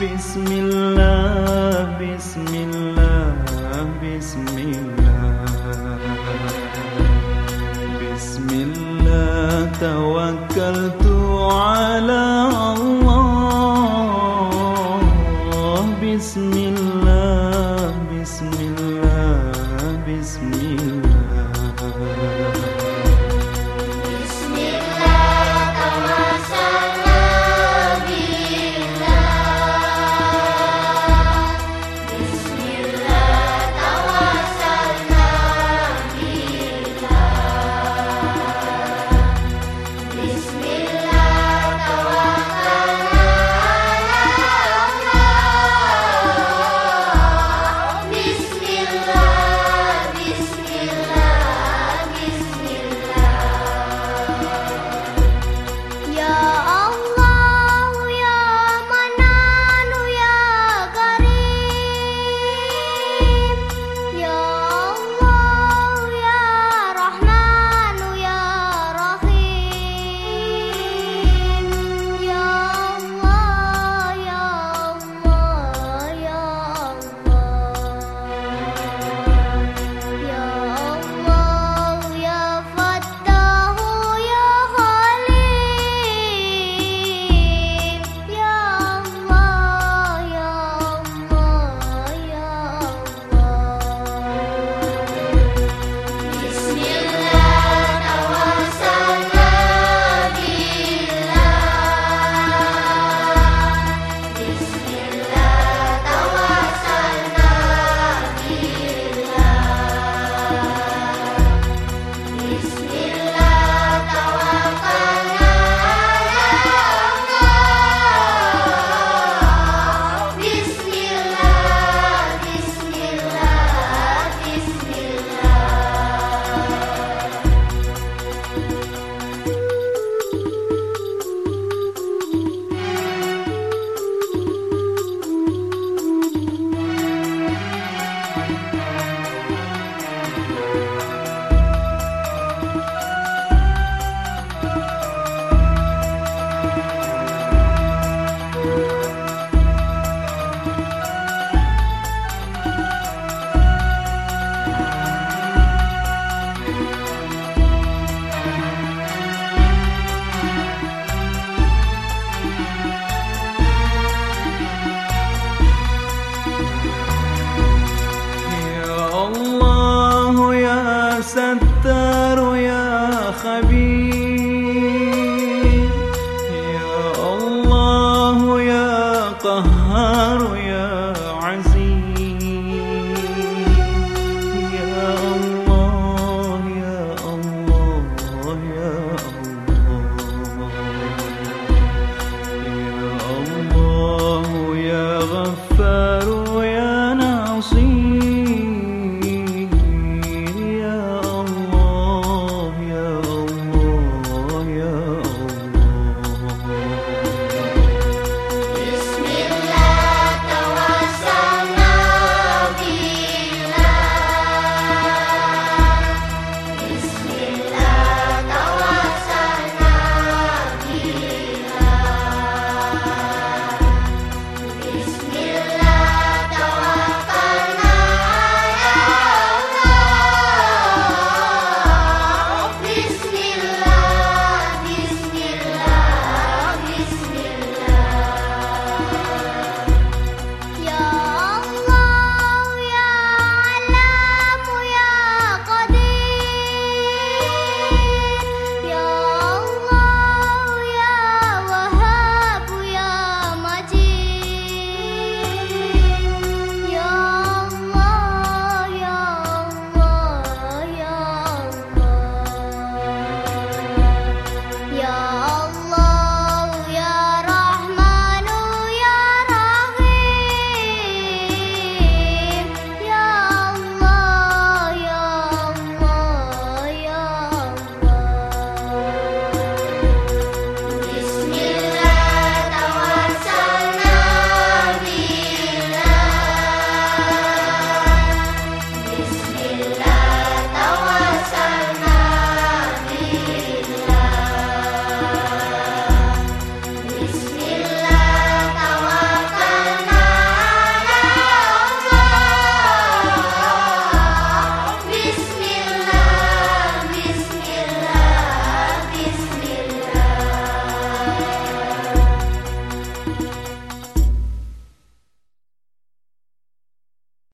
بسم الله بسم الله بسم الله. بسم الله توكلت على الله. بسم الله بسم الله بسم الله النار يا ناصير